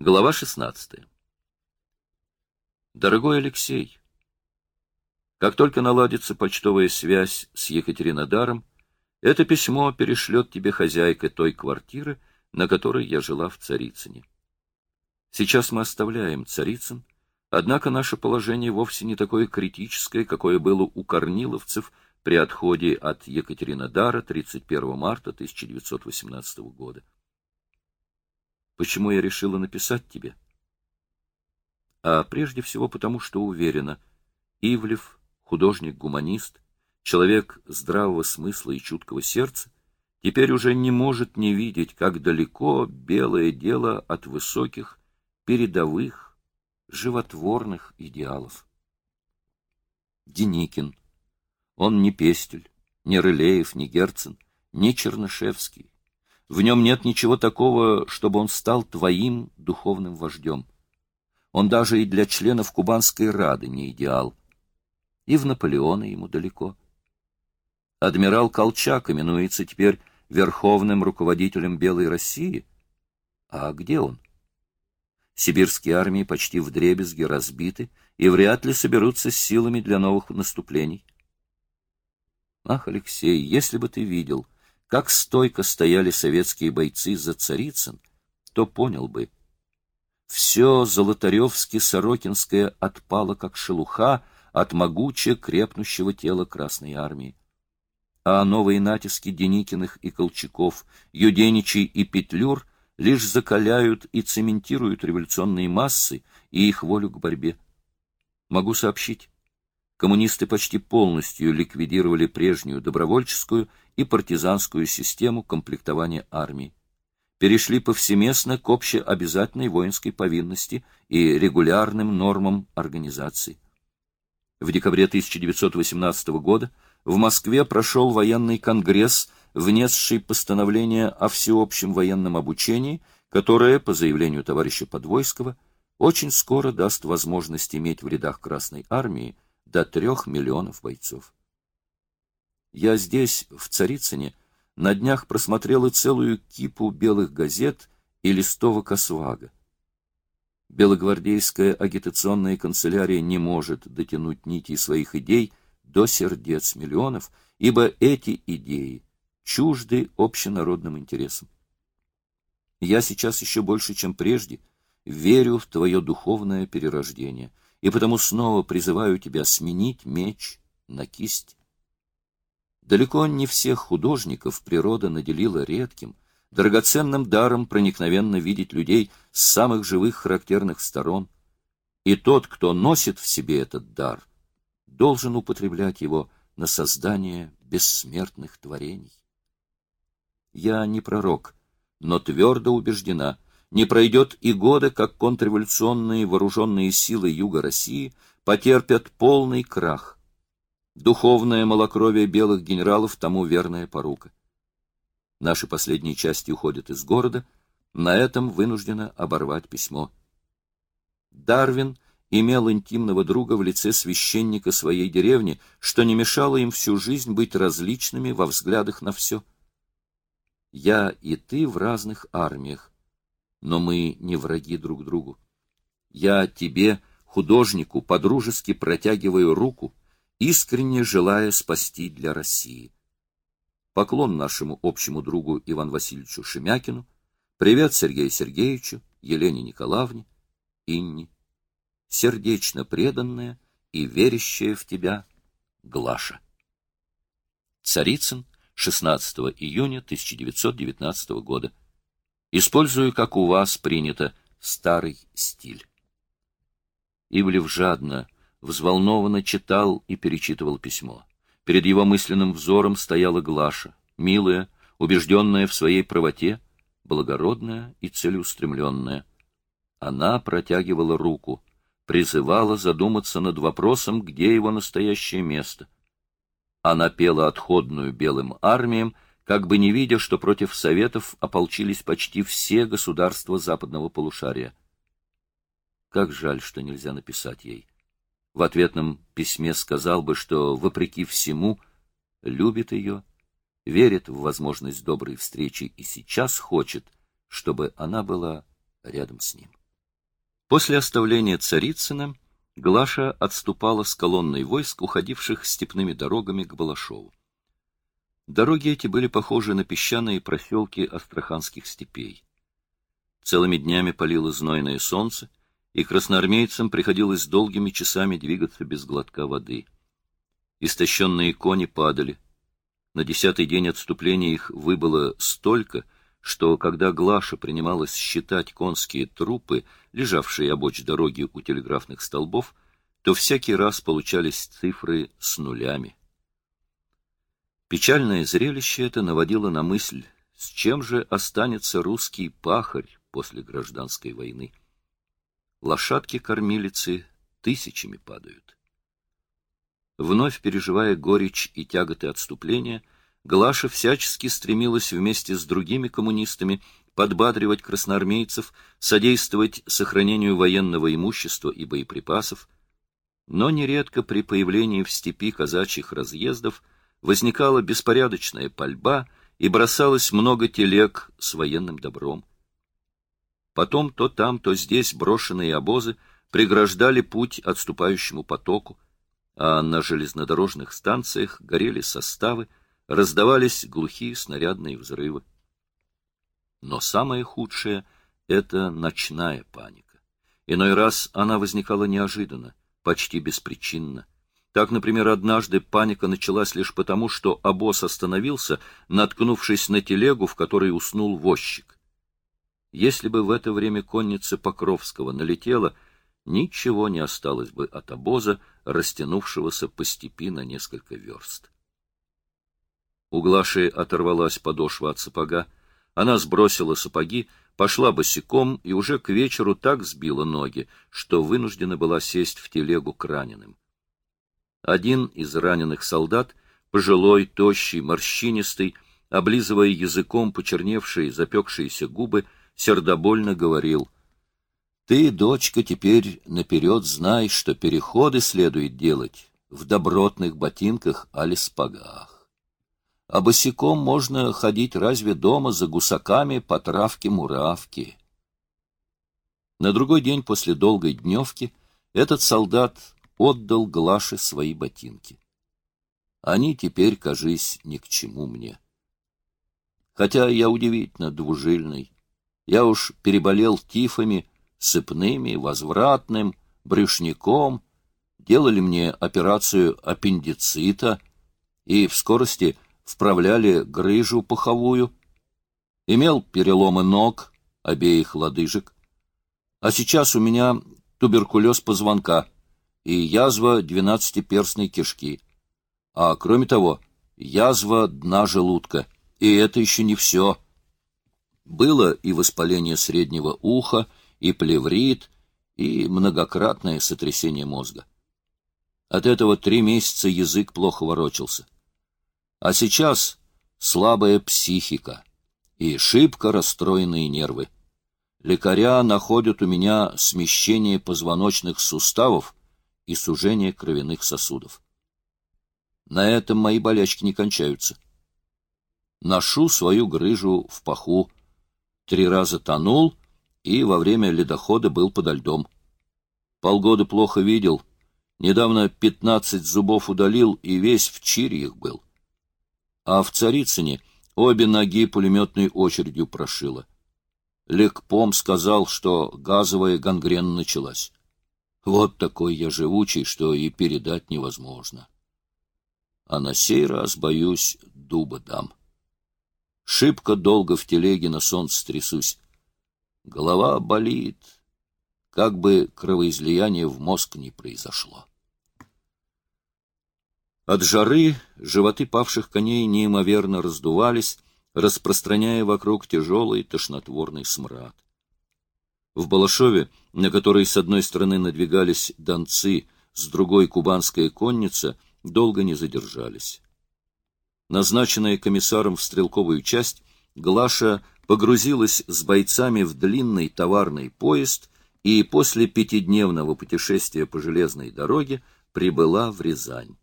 Глава 16. Дорогой Алексей, как только наладится почтовая связь с Екатеринодаром, это письмо перешлет тебе хозяйка той квартиры, на которой я жила в Царицыне. Сейчас мы оставляем Царицын, однако наше положение вовсе не такое критическое, какое было у корниловцев при отходе от Екатеринодара 31 марта 1918 года. Почему я решила написать тебе? А прежде всего потому, что уверена, Ивлев, художник-гуманист, человек здравого смысла и чуткого сердца, теперь уже не может не видеть, как далеко белое дело от высоких, передовых, животворных идеалов. Деникин. Он не Пестель, не Рылеев, не Герцен, не Чернышевский. В нем нет ничего такого, чтобы он стал твоим духовным вождем. Он даже и для членов Кубанской Рады не идеал. И в Наполеона ему далеко. Адмирал Колчак именуется теперь верховным руководителем Белой России. А где он? Сибирские армии почти вдребезги разбиты и вряд ли соберутся силами для новых наступлений. Ах, Алексей, если бы ты видел — как стойко стояли советские бойцы за Царицын, то понял бы. Все Золотаревски-Сорокинское отпало, как шелуха, от могуче крепнущего тела Красной Армии. А новые натиски Деникиных и Колчаков, Юденичей и Петлюр лишь закаляют и цементируют революционные массы и их волю к борьбе. Могу сообщить, коммунисты почти полностью ликвидировали прежнюю добровольческую и партизанскую систему комплектования армии, перешли повсеместно к общеобязательной воинской повинности и регулярным нормам организации. В декабре 1918 года в Москве прошел военный конгресс, внесший постановление о всеобщем военном обучении, которое, по заявлению товарища Подвойского, очень скоро даст возможность иметь в рядах Красной Армии до трех миллионов бойцов. Я здесь, в Царицыне, на днях просмотрел и целую кипу белых газет и листовок Освага. Белогвардейская агитационная канцелярия не может дотянуть нити своих идей до сердец миллионов, ибо эти идеи чужды общенародным интересам. Я сейчас еще больше, чем прежде, верю в твое духовное перерождение — и потому снова призываю тебя сменить меч на кисть. Далеко не всех художников природа наделила редким, драгоценным даром проникновенно видеть людей с самых живых характерных сторон, и тот, кто носит в себе этот дар, должен употреблять его на создание бессмертных творений. Я не пророк, но твердо убеждена — не пройдет и года, как контрреволюционные вооруженные силы Юга России потерпят полный крах. Духовное малокровие белых генералов тому верная порука. Наши последние части уходят из города, на этом вынуждено оборвать письмо. Дарвин имел интимного друга в лице священника своей деревни, что не мешало им всю жизнь быть различными во взглядах на все. Я и ты в разных армиях, но мы не враги друг другу. Я тебе, художнику, подружески протягиваю руку, искренне желая спасти для России. Поклон нашему общему другу Ивану Васильевичу Шемякину, привет Сергею Сергеевичу, Елене Николаевне, Инне, сердечно преданная и верящая в тебя Глаша. Царицын, 16 июня 1919 года. Использую, как у вас принято, старый стиль. Ивлев жадно, взволнованно читал и перечитывал письмо. Перед его мысленным взором стояла Глаша, милая, убежденная в своей правоте, благородная и целеустремленная. Она протягивала руку, призывала задуматься над вопросом, где его настоящее место. Она пела отходную белым армиям, как бы не видя, что против Советов ополчились почти все государства западного полушария. Как жаль, что нельзя написать ей. В ответном письме сказал бы, что, вопреки всему, любит ее, верит в возможность доброй встречи и сейчас хочет, чтобы она была рядом с ним. После оставления Царицына Глаша отступала с колонной войск, уходивших степными дорогами к Балашову. Дороги эти были похожи на песчаные проселки астраханских степей. Целыми днями палило знойное солнце, и красноармейцам приходилось долгими часами двигаться без глотка воды. Истощенные кони падали. На десятый день отступления их выбыло столько, что, когда Глаша принималась считать конские трупы, лежавшие обочь дороги у телеграфных столбов, то всякий раз получались цифры с нулями. Печальное зрелище это наводило на мысль, с чем же останется русский пахарь после гражданской войны. Лошадки-кормилицы тысячами падают. Вновь переживая горечь и тяготы отступления, Глаша всячески стремилась вместе с другими коммунистами подбадривать красноармейцев, содействовать сохранению военного имущества и боеприпасов, но нередко при появлении в степи казачьих разъездов возникала беспорядочная пальба и бросалось много телег с военным добром. Потом то там, то здесь брошенные обозы преграждали путь отступающему потоку, а на железнодорожных станциях горели составы, раздавались глухие снарядные взрывы. Но самое худшее — это ночная паника. Иной раз она возникала неожиданно, почти беспричинно. Так, например, однажды паника началась лишь потому, что обоз остановился, наткнувшись на телегу, в которой уснул возчик. Если бы в это время конница Покровского налетела, ничего не осталось бы от обоза, растянувшегося по степи на несколько верст. У Глаши оторвалась подошва от сапога. Она сбросила сапоги, пошла босиком и уже к вечеру так сбила ноги, что вынуждена была сесть в телегу к раненым. Один из раненых солдат, пожилой, тощий, морщинистый, облизывая языком почерневшие, запекшиеся губы, сердобольно говорил, «Ты, дочка, теперь наперед знай, что переходы следует делать в добротных ботинках али спагах. А босиком можно ходить разве дома за гусаками по травке-муравке». На другой день после долгой дневки этот солдат отдал Глаше свои ботинки. Они теперь, кажись, ни к чему мне. Хотя я удивительно двужильный, я уж переболел тифами, сыпными, возвратным, брюшником, делали мне операцию аппендицита и в скорости вправляли грыжу пуховую, имел переломы ног, обеих лодыжек, а сейчас у меня туберкулез позвонка и язва двенадцатиперстной кишки, а кроме того, язва дна желудка, и это еще не все — было и воспаление среднего уха, и плеврит, и многократное сотрясение мозга. От этого три месяца язык плохо ворочался. А сейчас слабая психика и шибко расстроенные нервы. Лекаря находят у меня смещение позвоночных суставов и сужение кровяных сосудов. На этом мои болячки не кончаются. Ношу свою грыжу в паху, три раза тонул и во время ледохода был подо льдом. Полгода плохо видел, недавно пятнадцать зубов удалил и весь в чирьях был. А в Царицыне обе ноги пулеметной очередью прошило. Лекпом сказал, что газовая гангрена началась. Вот такой я живучий, что и передать невозможно. А на сей раз, боюсь, дуба дам. Шибко долго в телеге на солнце трясусь. Голова болит, как бы кровоизлияние в мозг не произошло. От жары животы павших коней неимоверно раздувались, распространяя вокруг тяжелый тошнотворный смрад. В Балашове, на который с одной стороны надвигались донцы, с другой — кубанская конница, долго не задержались. Назначенная комиссаром в стрелковую часть, Глаша погрузилась с бойцами в длинный товарный поезд и после пятидневного путешествия по железной дороге прибыла в Рязань.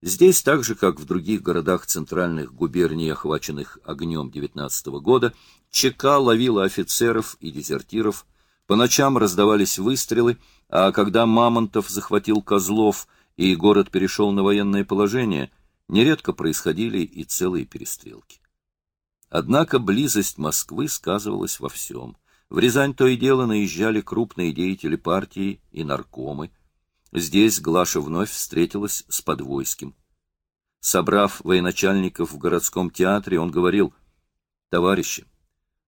Здесь, так же как в других городах центральных губерний, охваченных огнем 19 года, ЧК ловила офицеров и дезертиров, По ночам раздавались выстрелы, а когда Мамонтов захватил Козлов и город перешел на военное положение, нередко происходили и целые перестрелки. Однако близость Москвы сказывалась во всем. В Рязань то и дело наезжали крупные деятели партии и наркомы. Здесь Глаша вновь встретилась с Подвойским. Собрав военачальников в городском театре, он говорил, «Товарищи,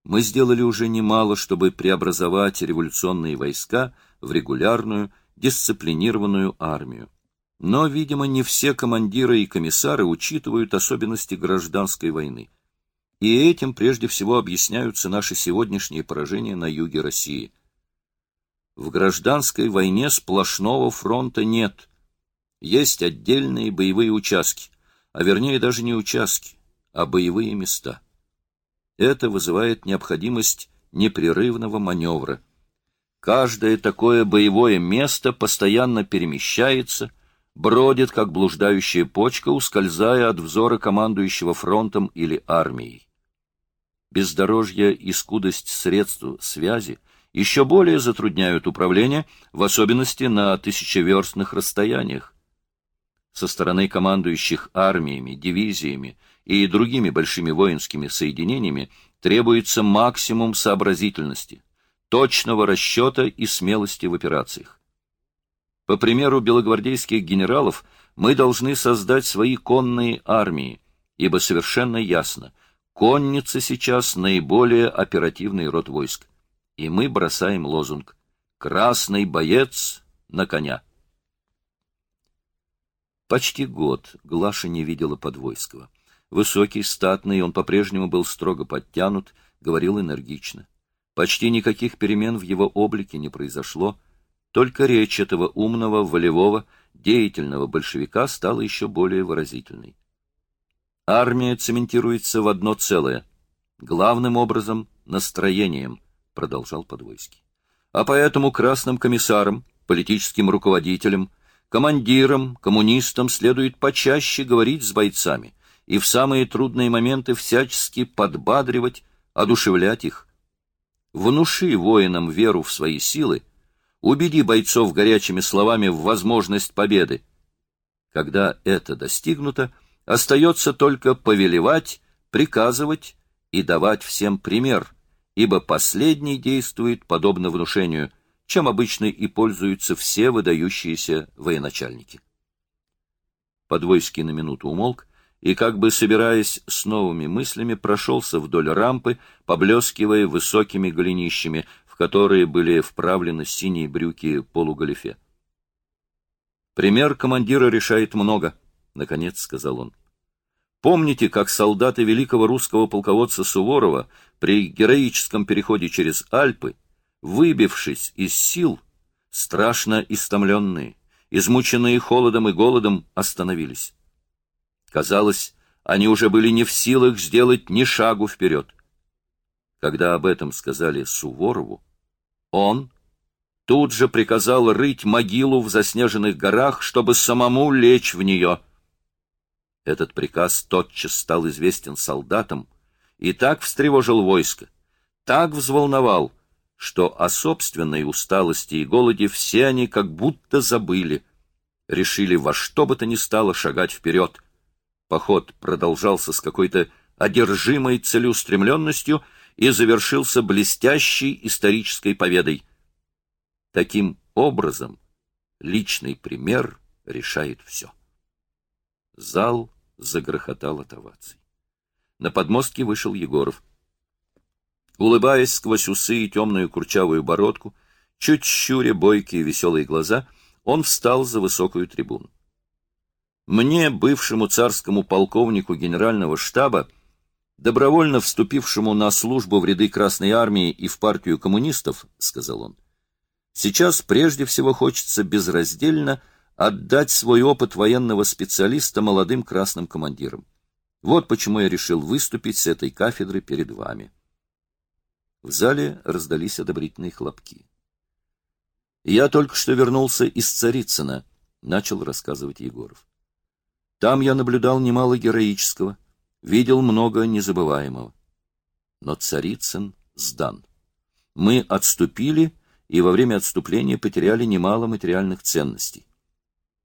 мы сделали уже немало, чтобы преобразовать революционные войска в регулярную, дисциплинированную армию. Но, видимо, не все командиры и комиссары учитывают особенности гражданской войны. И этим прежде всего объясняются наши сегодняшние поражения на юге России. В гражданской войне сплошного фронта нет. Есть отдельные боевые участки, а вернее даже не участки, а боевые места. Это вызывает необходимость непрерывного маневра. Каждое такое боевое место постоянно перемещается, бродит, как блуждающая почка, ускользая от взора командующего фронтом или армией бездорожье и скудость средств связи еще более затрудняют управление, в особенности на тысячеверстных расстояниях. Со стороны командующих армиями, дивизиями и другими большими воинскими соединениями требуется максимум сообразительности, точного расчета и смелости в операциях. По примеру белогвардейских генералов мы должны создать свои конные армии, ибо совершенно ясно – Конница сейчас наиболее оперативный род войск. И мы бросаем лозунг «Красный боец на коня». Почти год Глаша не видела Подвойского. Высокий, статный, он по-прежнему был строго подтянут, говорил энергично. Почти никаких перемен в его облике не произошло, только речь этого умного, волевого, деятельного большевика стала еще более выразительной. Армия цементируется в одно целое. Главным образом — настроением, — продолжал Подвойский. А поэтому красным комиссарам, политическим руководителям, командирам, коммунистам следует почаще говорить с бойцами и в самые трудные моменты всячески подбадривать, одушевлять их. Внуши воинам веру в свои силы, убеди бойцов горячими словами в возможность победы. Когда это достигнуто, — Остается только повелевать, приказывать и давать всем пример, ибо последний действует подобно внушению, чем обычно и пользуются все выдающиеся военачальники. Подвойский на минуту умолк и, как бы собираясь с новыми мыслями, прошелся вдоль рампы, поблескивая высокими голенищами, которые были вправлены синие брюки полугалифе. «Пример командира решает много», наконец сказал он. Помните, как солдаты великого русского полководца Суворова при героическом переходе через Альпы, выбившись из сил, страшно истомленные, измученные холодом и голодом, остановились. Казалось, они уже были не в силах сделать ни шагу вперед. Когда об этом сказали Суворову, он тут же приказал рыть могилу в заснеженных горах, чтобы самому лечь в нее — этот приказ тотчас стал известен солдатам и так встревожил войско, так взволновал, что о собственной усталости и голоде все они как будто забыли, решили во что бы то ни стало шагать вперед. Поход продолжался с какой-то одержимой целеустремленностью и завершился блестящей исторической победой. Таким образом, личный пример решает все. Зал загрохотал от оваций. На подмостке вышел Егоров. Улыбаясь сквозь усы и темную курчавую бородку, чуть щуря бойкие веселые глаза, он встал за высокую трибуну. Мне, бывшему царскому полковнику генерального штаба, добровольно вступившему на службу в ряды Красной Армии и в партию коммунистов, — сказал он, — сейчас прежде всего хочется безраздельно отдать свой опыт военного специалиста молодым красным командирам. Вот почему я решил выступить с этой кафедры перед вами. В зале раздались одобрительные хлопки. Я только что вернулся из Царицына, начал рассказывать Егоров. Там я наблюдал немало героического, видел много незабываемого. Но Царицын сдан. Мы отступили и во время отступления потеряли немало материальных ценностей.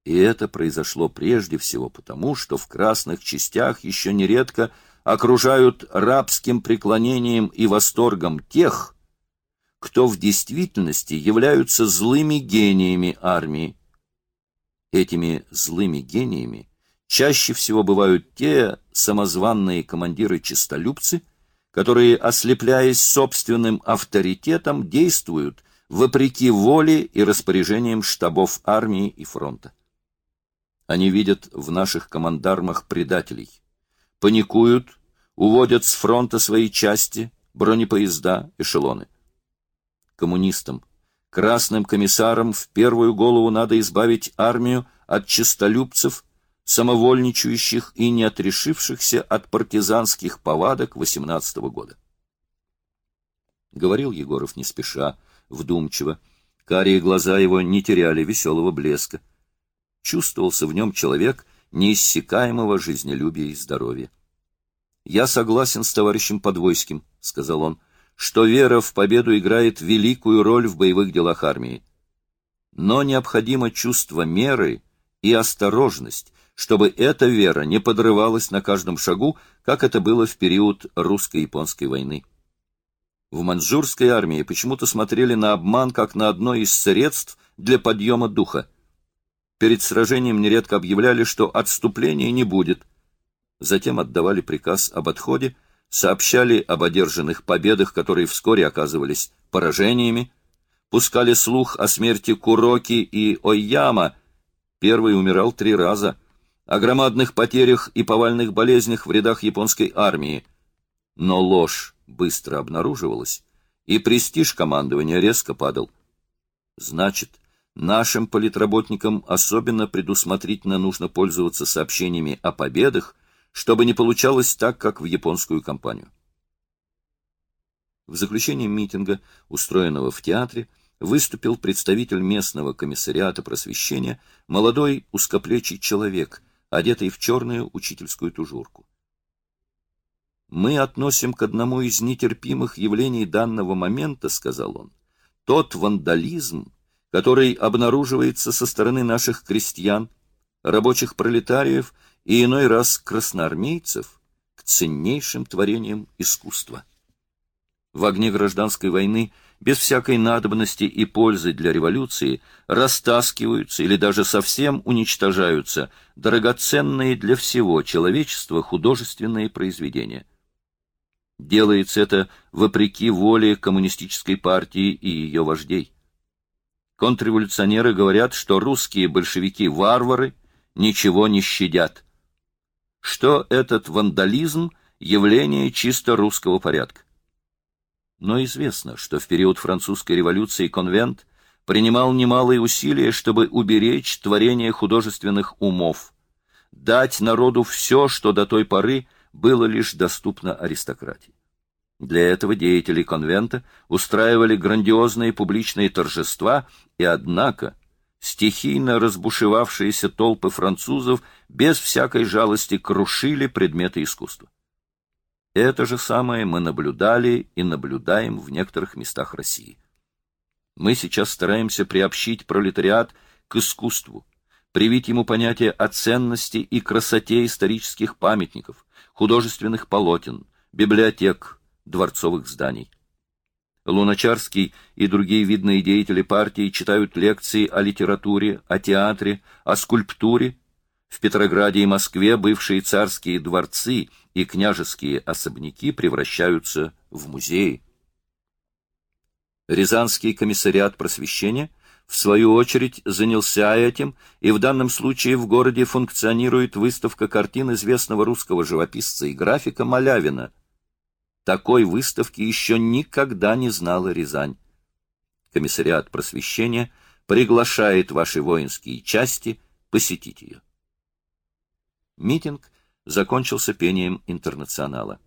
И это произошло прежде всего потому, что в красных частях еще нередко окружают рабским преклонением и восторгом тех, кто в действительности являются злыми гениями армии. Этими злыми гениями чаще всего бывают те самозванные командиры-честолюбцы, которые, ослепляясь собственным авторитетом, действуют вопреки воле и распоряжениям штабов армии и фронта. Они видят в наших командармах предателей, паникуют, уводят с фронта свои части, бронепоезда, эшелоны. Коммунистам, красным комиссарам в первую голову надо избавить армию от честолюбцев, самовольничающих и не отрешившихся от партизанских повадок 18 -го года. Говорил Егоров не спеша, вдумчиво. Карие глаза его не теряли веселого блеска. Чувствовался в нем человек неиссякаемого жизнелюбия и здоровья. «Я согласен с товарищем Подвойским», — сказал он, — «что вера в победу играет великую роль в боевых делах армии. Но необходимо чувство меры и осторожность, чтобы эта вера не подрывалась на каждом шагу, как это было в период русско-японской войны. В маньчжурской армии почему-то смотрели на обман как на одно из средств для подъема духа. Перед сражением нередко объявляли, что отступления не будет. Затем отдавали приказ об отходе, сообщали об одержанных победах, которые вскоре оказывались поражениями, пускали слух о смерти Куроки и Ойяма, первый умирал три раза, о громадных потерях и повальных болезнях в рядах японской армии. Но ложь быстро обнаруживалась, и престиж командования резко падал. Значит, Нашим политработникам особенно предусмотрительно нужно пользоваться сообщениями о победах, чтобы не получалось так, как в японскую кампанию. В заключение митинга, устроенного в театре, выступил представитель местного комиссариата просвещения, молодой узкоплечий человек, одетый в черную учительскую тужурку. «Мы относим к одному из нетерпимых явлений данного момента, — сказал он, — тот вандализм, который обнаруживается со стороны наших крестьян, рабочих пролетариев и иной раз красноармейцев к ценнейшим творениям искусства. В огне гражданской войны без всякой надобности и пользы для революции растаскиваются или даже совсем уничтожаются драгоценные для всего человечества художественные произведения. Делается это вопреки воле коммунистической партии и ее вождей. Контрреволюционеры говорят, что русские большевики-варвары ничего не щадят, что этот вандализм – явление чисто русского порядка. Но известно, что в период французской революции конвент принимал немалые усилия, чтобы уберечь творение художественных умов, дать народу все, что до той поры было лишь доступно аристократии. Для этого деятели конвента устраивали грандиозные публичные торжества, и однако стихийно разбушевавшиеся толпы французов без всякой жалости крушили предметы искусства. Это же самое мы наблюдали и наблюдаем в некоторых местах России. Мы сейчас стараемся приобщить пролетариат к искусству, привить ему понятие о ценности и красоте исторических памятников, художественных полотен, библиотек, дворцовых зданий. Луначарский и другие видные деятели партии читают лекции о литературе, о театре, о скульптуре. В Петрограде и Москве бывшие царские дворцы и княжеские особняки превращаются в музеи. Рязанский комиссариат просвещения в свою очередь занялся этим, и в данном случае в городе функционирует выставка картин известного русского живописца и графика Малявина – такой выставки еще никогда не знала Рязань. Комиссариат просвещения приглашает ваши воинские части посетить ее. Митинг закончился пением интернационала.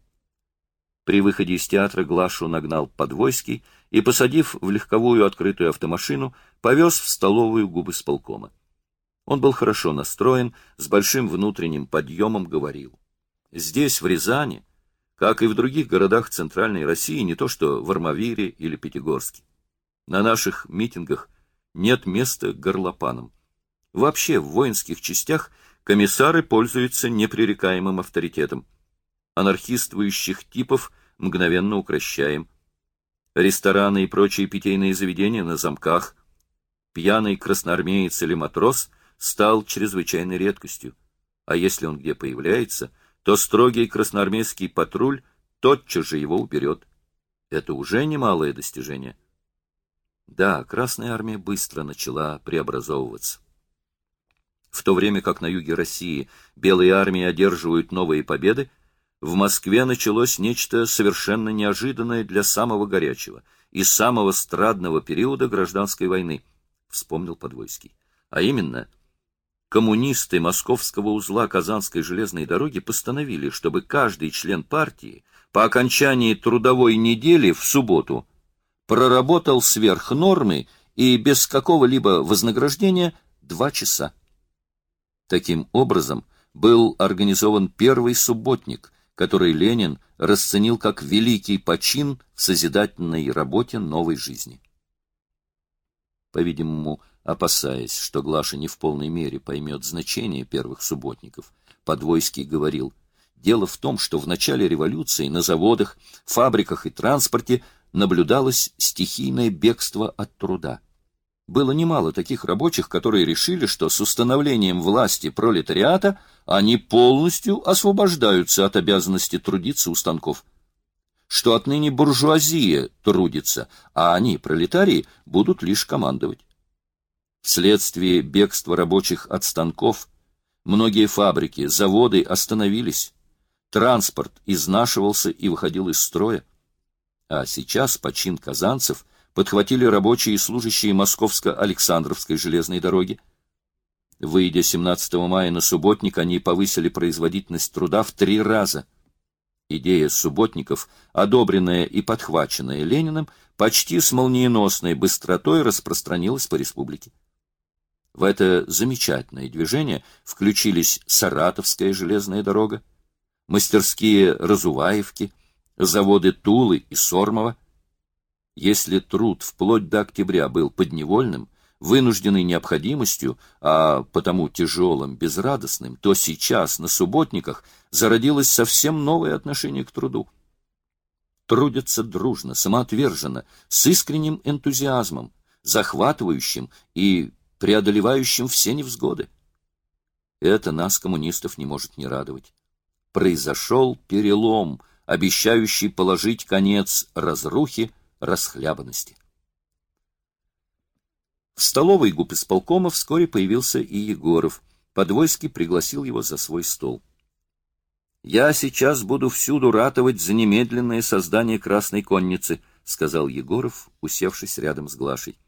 При выходе из театра Глашу нагнал Подвойский и, посадив в легковую открытую автомашину, повез в столовую губы с полкома. Он был хорошо настроен, с большим внутренним подъемом говорил. Здесь, в Рязани, как и в других городах Центральной России, не то что в Армавире или Пятигорске. На наших митингах нет места горлопанам. Вообще, в воинских частях комиссары пользуются непререкаемым авторитетом. Анархистующих типов мгновенно укращаем. Рестораны и прочие питейные заведения на замках. Пьяный красноармеец или матрос стал чрезвычайной редкостью. А если он где появляется, то строгий красноармейский патруль тотчас же его уберет. Это уже немалое достижение. Да, Красная Армия быстро начала преобразовываться. В то время как на юге России белые армии одерживают новые победы, в Москве началось нечто совершенно неожиданное для самого горячего и самого страдного периода гражданской войны, вспомнил Подвойский. А именно, коммунисты московского узла Казанской железной дороги постановили, чтобы каждый член партии по окончании трудовой недели в субботу проработал сверх нормы и без какого-либо вознаграждения два часа. Таким образом, был организован первый субботник, который Ленин расценил как великий почин в созидательной работе новой жизни. По-видимому, опасаясь, что Глаша не в полной мере поймет значение первых субботников, Подвойский говорил, дело в том, что в начале революции на заводах, фабриках и транспорте наблюдалось стихийное бегство от труда. Было немало таких рабочих, которые решили, что с установлением власти пролетариата они полностью освобождаются от обязанности трудиться у станков. Что отныне буржуазия трудится, а они, пролетарии, будут лишь командовать. Вследствие бегства рабочих от станков многие фабрики, заводы остановились, транспорт изнашивался и выходил из строя. А сейчас почин казанцев подхватили рабочие и служащие Московско-Александровской железной дороги. Выйдя 17 мая на субботник, они повысили производительность труда в три раза. Идея субботников, одобренная и подхваченная Лениным, почти с молниеносной быстротой распространилась по республике. В это замечательное движение включились Саратовская железная дорога, мастерские Разуваевки, заводы Тулы и Сормова. Если труд вплоть до октября был подневольным, вынужденной необходимостью, а потому тяжелым, безрадостным, то сейчас на субботниках зародилось совсем новое отношение к труду. Трудятся дружно, самоотверженно, с искренним энтузиазмом, захватывающим и преодолевающим все невзгоды. Это нас, коммунистов, не может не радовать. Произошел перелом — обещающий положить конец разрухе, расхлябанности. В столовой губ исполкома вскоре появился и Егоров. Подвойский пригласил его за свой стол. «Я сейчас буду всюду ратовать за немедленное создание Красной Конницы», — сказал Егоров, усевшись рядом с Глашей.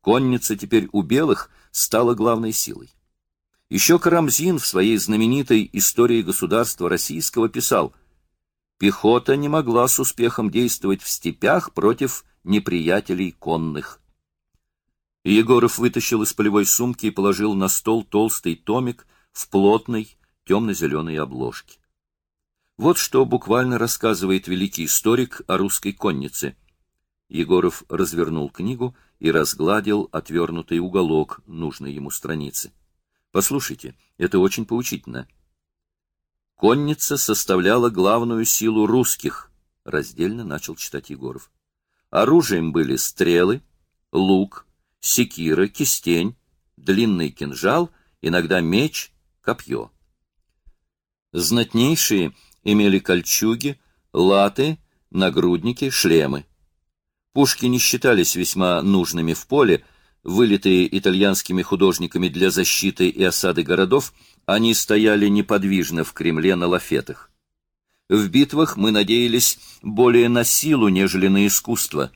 «Конница теперь у белых стала главной силой. Еще Карамзин в своей знаменитой «Истории государства российского» писал — пехота не могла с успехом действовать в степях против неприятелей конных. Егоров вытащил из полевой сумки и положил на стол толстый томик в плотной темно-зеленой обложке. Вот что буквально рассказывает великий историк о русской коннице. Егоров развернул книгу и разгладил отвернутый уголок нужной ему страницы. Послушайте, это очень поучительно. Конница составляла главную силу русских, раздельно начал читать Егоров. Оружием были стрелы, лук, секира, кистень, длинный кинжал, иногда меч, копье. Знатнейшие имели кольчуги, латы, нагрудники, шлемы. Пушки не считались весьма нужными в поле, вылитые итальянскими художниками для защиты и осады городов, они стояли неподвижно в Кремле на лафетах. В битвах мы надеялись более на силу, нежели на искусство.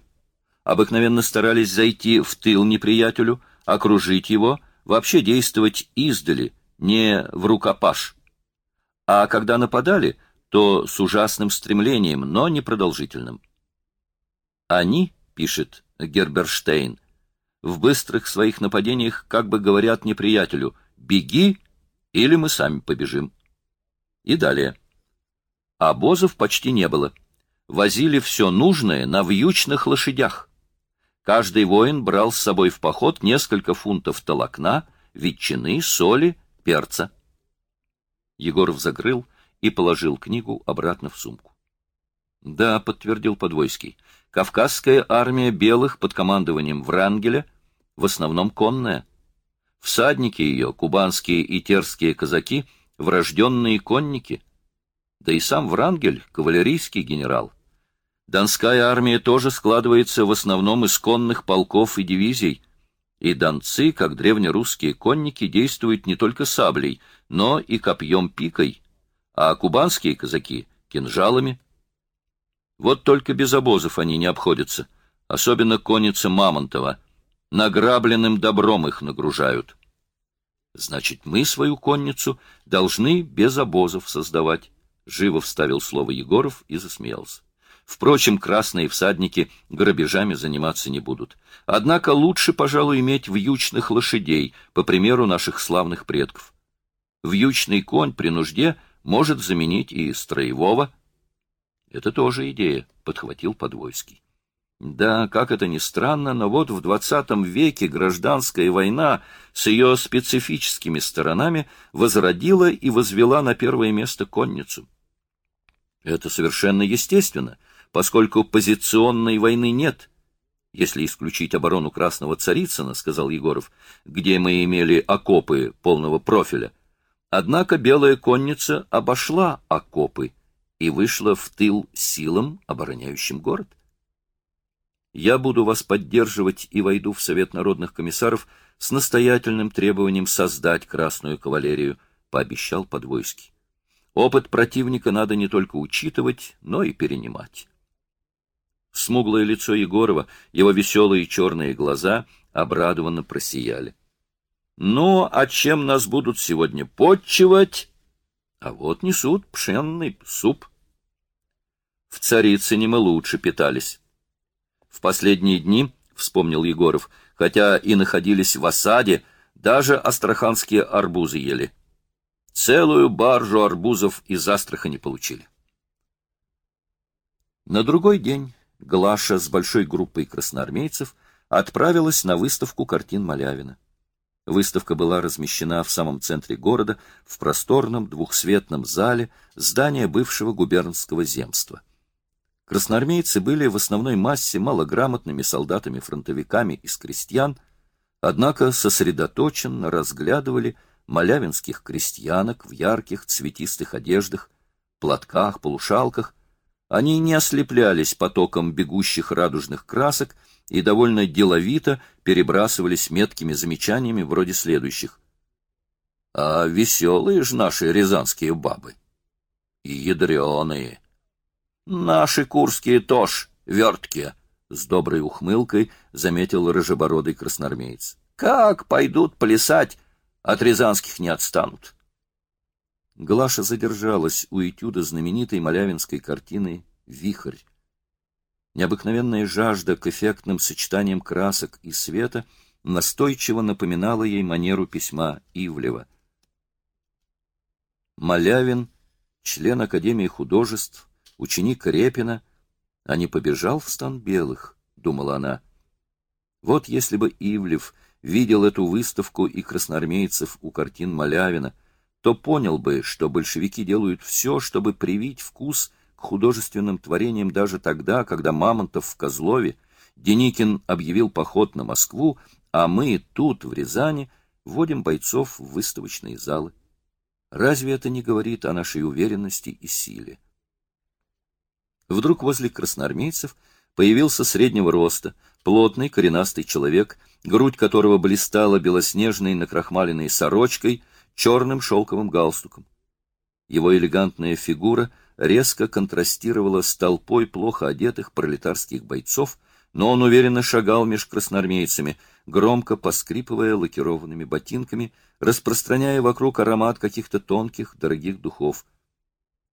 Обыкновенно старались зайти в тыл неприятелю, окружить его, вообще действовать издали, не в рукопаш. А когда нападали, то с ужасным стремлением, но непродолжительным. Они, пишет Герберштейн, в быстрых своих нападениях как бы говорят неприятелю «беги или мы сами побежим. И далее. Обозов почти не было. Возили все нужное на вьючных лошадях. Каждый воин брал с собой в поход несколько фунтов толокна, ветчины, соли, перца. Егоров закрыл и положил книгу обратно в сумку. — Да, — подтвердил Подвойский, — Кавказская армия белых под командованием Врангеля в основном конная. Всадники ее, кубанские и терские казаки, врожденные конники. Да и сам Врангель — кавалерийский генерал. Донская армия тоже складывается в основном из конных полков и дивизий, и донцы, как древнерусские конники, действуют не только саблей, но и копьем-пикой, а кубанские казаки — кинжалами. Вот только без обозов они не обходятся, особенно конница Мамонтова. Награбленным добром их нагружают. Значит, мы свою конницу должны без обозов создавать, — живо вставил слово Егоров и засмеялся. Впрочем, красные всадники грабежами заниматься не будут. Однако лучше, пожалуй, иметь вьючных лошадей, по примеру наших славных предков. Вьючный конь при нужде может заменить и строевого. Это тоже идея, — подхватил Подвойский. Да, как это ни странно, но вот в двадцатом веке гражданская война с ее специфическими сторонами возродила и возвела на первое место конницу. Это совершенно естественно — поскольку позиционной войны нет. Если исключить оборону Красного Царицына, — сказал Егоров, — где мы имели окопы полного профиля. Однако белая конница обошла окопы и вышла в тыл силам, обороняющим город. Я буду вас поддерживать и войду в Совет народных комиссаров с настоятельным требованием создать Красную кавалерию, — пообещал Подвойский. Опыт противника надо не только учитывать, но и перенимать. Смуглое лицо Егорова, его веселые черные глаза обрадованно просияли. — Ну, а чем нас будут сегодня подчивать? А вот несут пшенный суп. В Царицыне мы лучше питались. В последние дни, — вспомнил Егоров, — хотя и находились в осаде, даже астраханские арбузы ели. Целую баржу арбузов из Астрахани получили. На другой день Глаша с большой группой красноармейцев отправилась на выставку картин Малявина. Выставка была размещена в самом центре города, в просторном двухсветном зале здания бывшего губернского земства. Красноармейцы были в основной массе малограмотными солдатами-фронтовиками из крестьян, однако сосредоточенно разглядывали малявинских крестьянок в ярких цветистых одеждах, платках, полушалках, они не ослеплялись потоком бегущих радужных красок и довольно деловито перебрасывались меткими замечаниями вроде следующих. А веселые ж наши рязанские бабы. И ядреные. Наши курские тоже верткие, — с доброй ухмылкой заметил рыжебородый красноармеец. Как пойдут плясать, от рязанских не отстанут. Глаша задержалась у этюда знаменитой малявинской картины «Вихрь». Необыкновенная жажда к эффектным сочетаниям красок и света настойчиво напоминала ей манеру письма Ивлева. Малявин, член Академии художеств, ученик Репина, а не побежал в стан белых, — думала она. Вот если бы Ивлев видел эту выставку и красноармейцев у картин Малявина, то понял бы, что большевики делают все, чтобы привить вкус к художественным творениям даже тогда, когда Мамонтов в Козлове, Деникин объявил поход на Москву, а мы тут, в Рязани, вводим бойцов в выставочные залы. Разве это не говорит о нашей уверенности и силе? Вдруг возле красноармейцев появился среднего роста, плотный коренастый человек, грудь которого блистала белоснежной накрахмаленной сорочкой, черным шелковым галстуком. Его элегантная фигура резко контрастировала с толпой плохо одетых пролетарских бойцов, но он уверенно шагал меж красноармейцами, громко поскрипывая лакированными ботинками, распространяя вокруг аромат каких-то тонких, дорогих духов.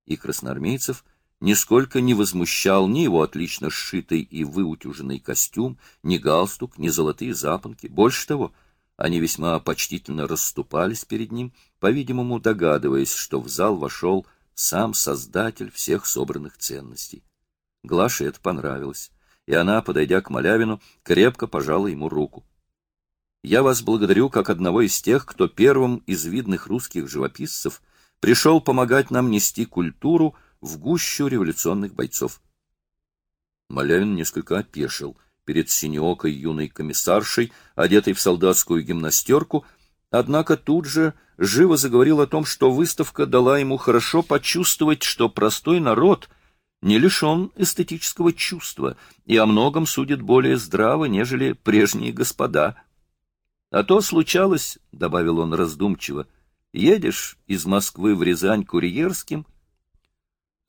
И красноармейцев нисколько не возмущал ни его отлично сшитый и выутюженный костюм, ни галстук, ни золотые запонки. Больше того — они весьма почтительно расступались перед ним, по-видимому, догадываясь, что в зал вошел сам создатель всех собранных ценностей. Глаше это понравилось, и она, подойдя к Малявину, крепко пожала ему руку. Я вас благодарю как одного из тех, кто первым из видных русских живописцев пришел помогать нам нести культуру в гущу революционных бойцов. Малявин несколько опешил перед синеокой юной комиссаршей, одетой в солдатскую гимнастерку, однако тут же живо заговорил о том, что выставка дала ему хорошо почувствовать, что простой народ не лишен эстетического чувства и о многом судит более здраво, нежели прежние господа. А то случалось, — добавил он раздумчиво, — едешь из Москвы в Рязань курьерским,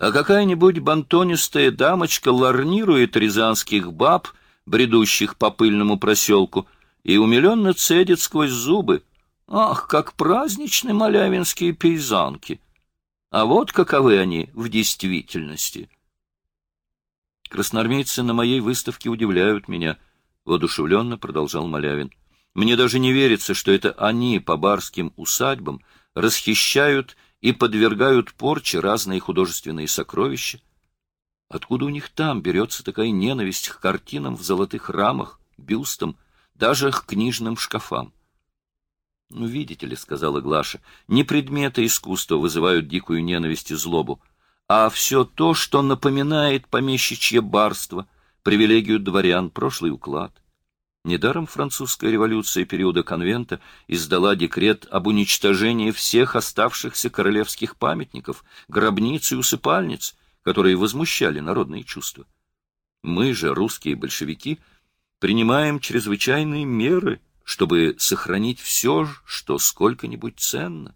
а какая-нибудь бантонистая дамочка ларнирует рязанских баб, бредущих по пыльному проселку, и умиленно цедит сквозь зубы. Ах, как праздничны малявинские пейзанки! А вот каковы они в действительности. Красноармейцы на моей выставке удивляют меня, — воодушевленно продолжал Малявин. Мне даже не верится, что это они по барским усадьбам расхищают и подвергают порче разные художественные сокровища. Откуда у них там берется такая ненависть к картинам в золотых рамах, бюстам, даже к книжным шкафам? «Ну, видите ли, — сказала Глаша, — не предметы искусства вызывают дикую ненависть и злобу, а все то, что напоминает помещичье барство, привилегию дворян, прошлый уклад. Недаром французская революция периода конвента издала декрет об уничтожении всех оставшихся королевских памятников, гробниц и усыпальниц, которые возмущали народные чувства. Мы же, русские большевики, принимаем чрезвычайные меры, чтобы сохранить все, что сколько-нибудь ценно.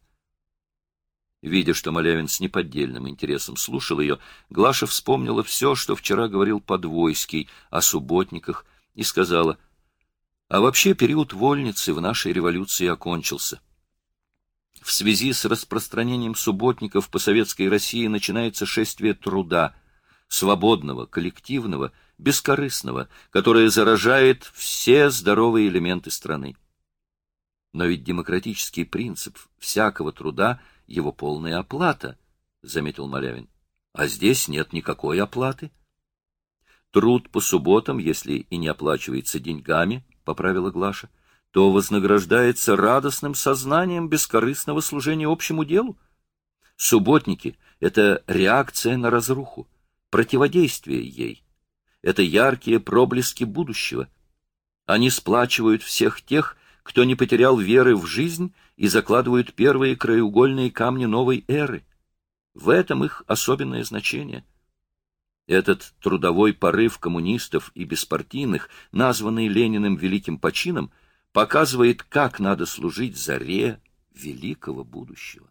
Видя, что Малявин с неподдельным интересом слушал ее, Глаша вспомнила все, что вчера говорил Подвойский о субботниках, и сказала — а вообще период вольницы в нашей революции окончился. В связи с распространением субботников по советской России начинается шествие труда, свободного, коллективного, бескорыстного, которое заражает все здоровые элементы страны. Но ведь демократический принцип всякого труда — его полная оплата, — заметил Малявин. А здесь нет никакой оплаты. Труд по субботам, если и не оплачивается деньгами, — поправила Глаша, — то вознаграждается радостным сознанием бескорыстного служения общему делу. Субботники — это реакция на разруху, противодействие ей. Это яркие проблески будущего. Они сплачивают всех тех, кто не потерял веры в жизнь и закладывают первые краеугольные камни новой эры. В этом их особенное значение — этот трудовой порыв коммунистов и беспартийных, названный Лениным великим почином, показывает, как надо служить заре великого будущего.